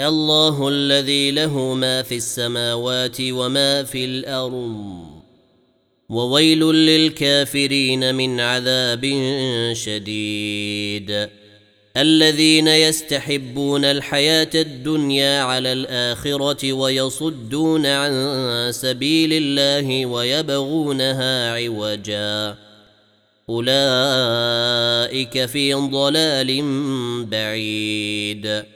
الله الذي له ما في السماوات وما في الأرض. وويل للكافرين من عذاب شديد. الذين يستحبون الحياة الدنيا على الآخرة ويصدون عن سبيل الله ويبغونها عوجا. أولئك في ضلال بعيد.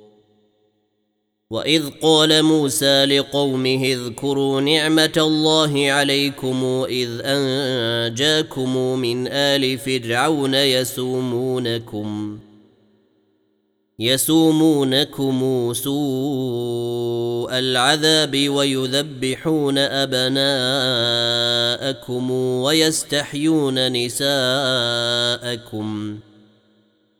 واذ قال موسى لقومه اذكروا نعمه الله عليكم اذ انجاكم من ال فرعون يسومونكم يسومونكم سوء العذاب ويذبحون ابناءكم ويستحيون نساءكم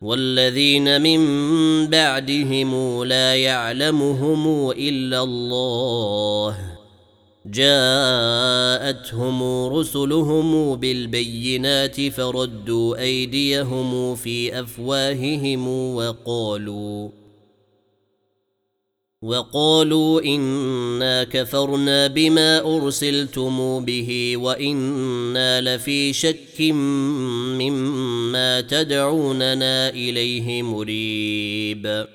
والذين من بعدهم لا يعلمهم إلا الله. جاءتهم رسلهم بالبينات فردوا أيديهم في أفواههم وقالوا وقالوا إنا كفرنا بما أرسلتم به وإنا لفي شك مما تدعوننا إليه مريب.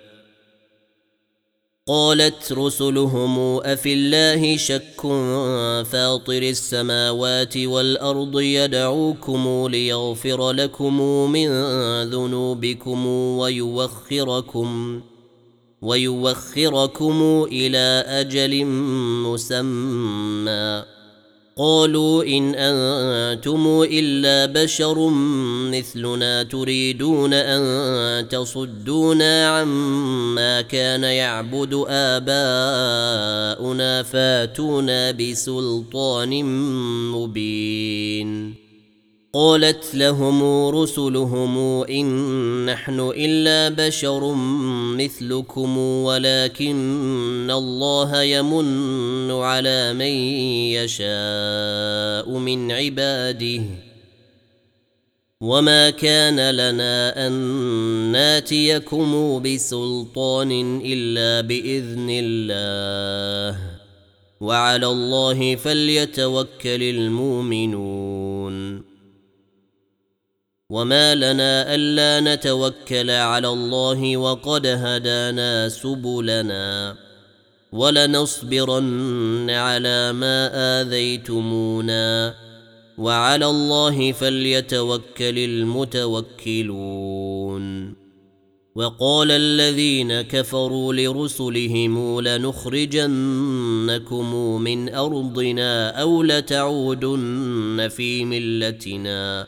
قالت رسلهم أفي الله شك فاطر السماوات والأرض يدعوكم ليغفر لكم من ذنوبكم ويوخركم. ويوخركم إلى أجل مسمى. قالوا إن أنتم إلا بشر مثلنا تريدون أن تصدونا عما كان يعبد آباؤنا فاتونا بسلطان مبين. قالت لهم رسلهم إن نحن إلا بشر مثلكم ولكن الله يمن على من يشاء من عباده. وما كان لنا أن ناتيكم بسلطان إلا بإذن الله. وعلى الله فليتوكل المؤمنون. وما لنا الا نتوكل على الله وقد هدانا سبلنا ولنصبرن على ما اذيتمونا وعلى الله فليتوكل المتوكلون وقال الذين كفروا لرسلهم لنخرجنكم من ارضنا أو لتعودن في ملتنا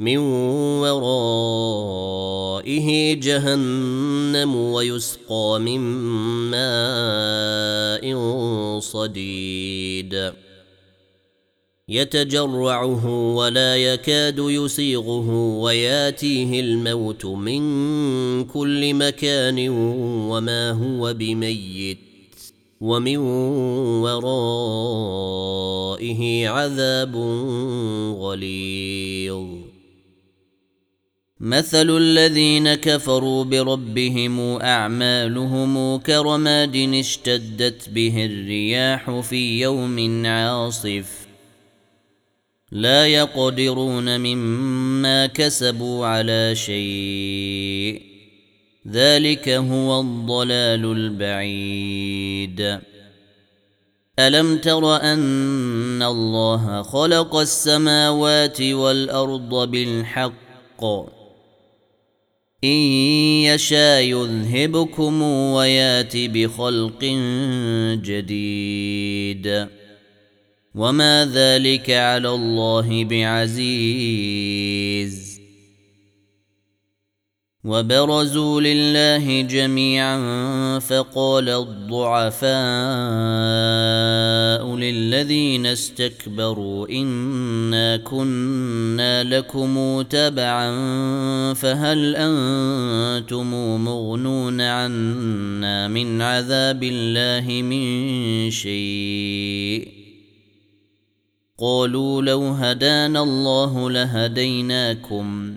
من ورائه جهنم ويسقى من ماء صديد. يتجرعه ولا يكاد يسيغه وياتيه الموت من كل مكان وما هو بميت ومن ورائه عذاب غليظ. مثل الذين كفروا بربهم أعمالهم كرماد اشتدت به الرياح في يوم عاصف. لا يقدرون مما كسبوا على شيء. ذلك هو الضلال البعيد. ألم تر أن الله خلق السماوات والأرض بالحق؟ ان يشاء يذهبكم ويات بخلق جديد. وما ذلك على الله بعزيز. وبرزوا لله جميعا فقال الضعفاء للذين استكبروا إنا كنا لكم تبعا فهل أنتم مغنون عنا من عذاب الله من شيء؟ قالوا لو هدانا الله لهديناكم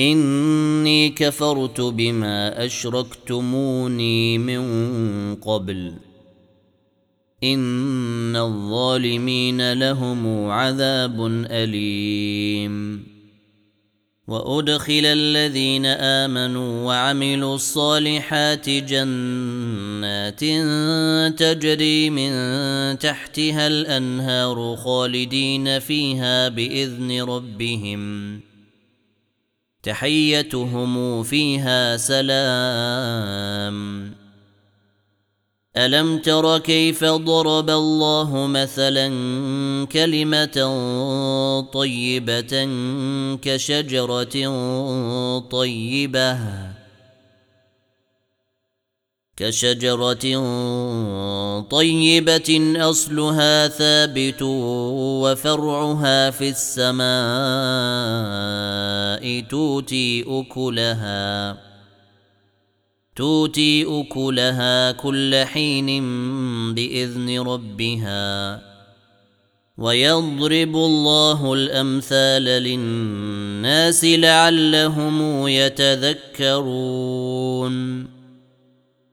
إني كفرت بما أشركتموني من قبل. إن الظالمين لهم عذاب أليم. وأدخل الذين آمنوا وعملوا الصالحات جنات تجري من تحتها الأنهار خالدين فيها بإذن ربهم. تحيتهم فيها سلام. ألم تر كيف ضرب الله مثلا كلمة طيبة كشجرة طيبة؟ كشجرة طيبة أصلها ثابت وفرعها في السماء توتي أكلها توتي أكلها كل حين بإذن ربها. ويضرب الله الأمثال للناس لعلهم يتذكرون.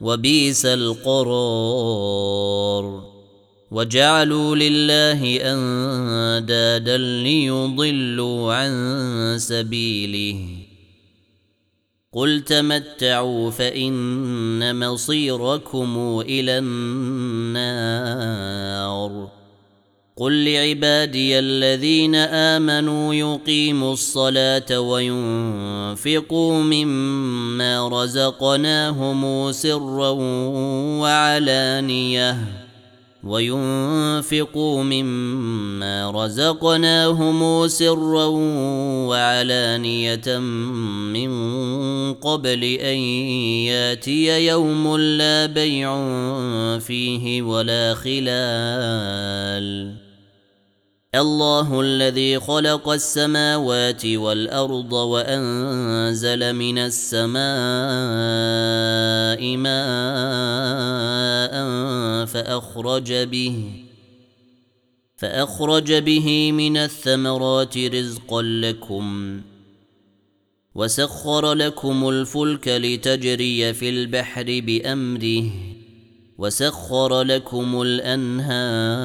وبئس القرار. وجعلوا لله أندادا ليضلوا عن سبيله. قل تمتعوا فإن مصيركم إلى النار. قل لعبادي الذين امنوا يقيموا الصلاه وينفقوا مما رزقناهم سرا وعلانيه وينفقوا مما رزقناهم سرا وعلانيه من قبل ان ياتي يوم لا بيع فيه ولا خلال الله الذي خلق السماوات والأرض وأنزل من السماء ماء فأخرج به فأخرج به من الثمرات رزقا لكم وسخر لكم الفلك لتجري في البحر بأمره وسخر لكم الأنهار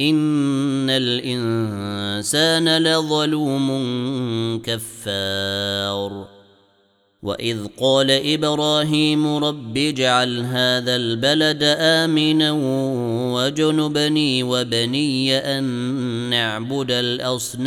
ان الانسان لظلوم كفار. واذ قال إبراهيم رب اجعل هذا البلد امنا وجنبني وبني ان نعبد الاصنام.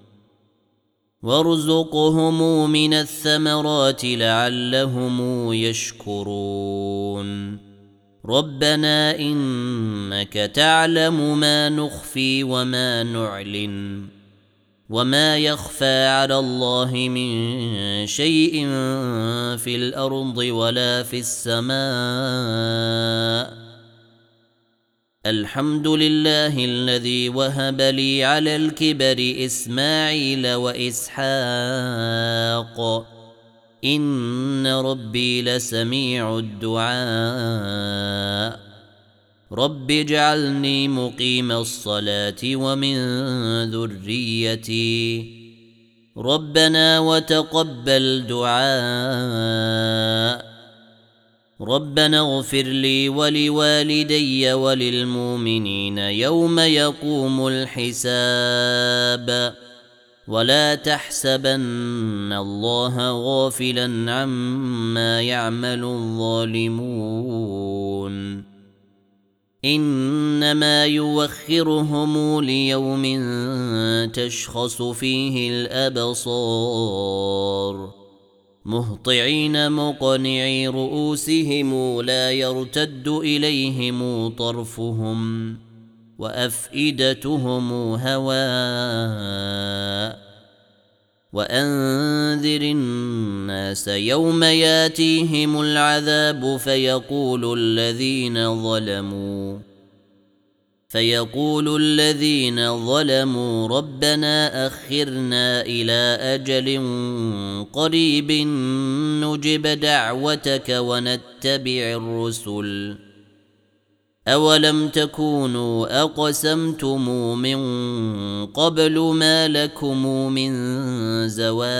وارزقهم من الثمرات لعلهم يشكرون ربنا انك تعلم ما نخفي وما نعلن وما يخفى على الله من شيء في الأرض ولا في السماء الحمد لله الذي وهب لي على الكبر إسماعيل وإسحاق. إن ربي لسميع الدعاء. رب اجعلني مقيم الصلاة ومن ذريتي. ربنا وتقبل دعاء. ربنا اغفر لي ولوالدي وللمؤمنين يوم يقوم الحساب ولا تحسبن الله غافلا عما يعمل الظالمون انما يوخرهم ليوم تشخص فيه الابصار مهطعين مقنعي رؤوسهم لا يرتد إليهم طرفهم وأفئدتهم هواء وأنذر الناس يوم ياتيهم العذاب فيقول الذين ظلموا فيقول الذين ظلموا ربنا أخرنا إلى أجل قريب نجب دعوتك ونتبع الرسل. أولم تكونوا أقسمتم من قبل ما لكم من زوال؟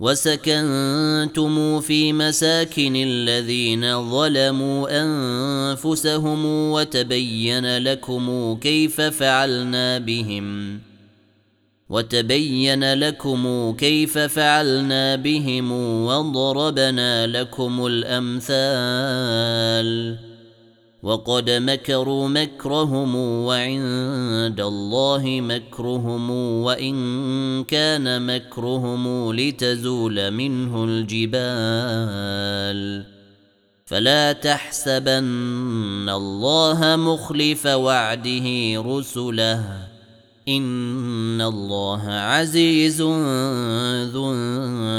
وسكنتم في مساكن الذين ظلموا أنفسهم وتبين لكم كيف فعلنا بهم ۖ وتبين لكم كيف فعلنا بهم وضربنا لكم الأمثال وقد مكروا مكرهم وعند الله مكرهم وإن كان مكرهم لتزول منه الجبال. فلا تحسبن الله مخلف وعده رسله. إن الله عزيز ذو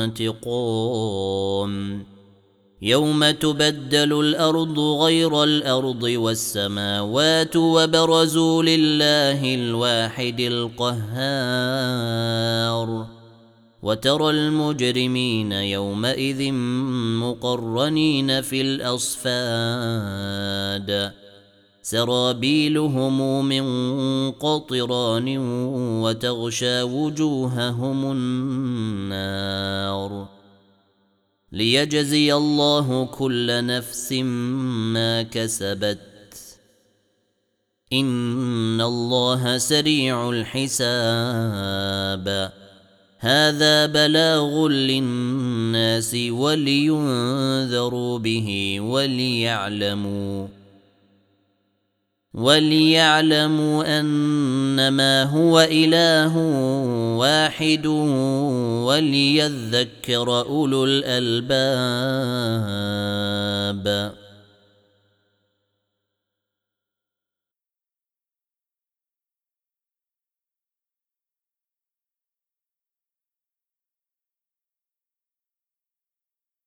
انتقام. يوم تبدل الأرض غير الأرض والسماوات وبرزوا لله الواحد القهار وترى المجرمين يومئذ مقرنين في الأصفاد سرابيلهم من قطران وتغشى وجوههم النار ليجزي الله كل نفس ما كسبت. إن الله سريع الحساب. هذا بلاغ للناس ولينذروا به وليعلموا. وليعلموا أنما هو إله واحد وليذكر أولو الألباب.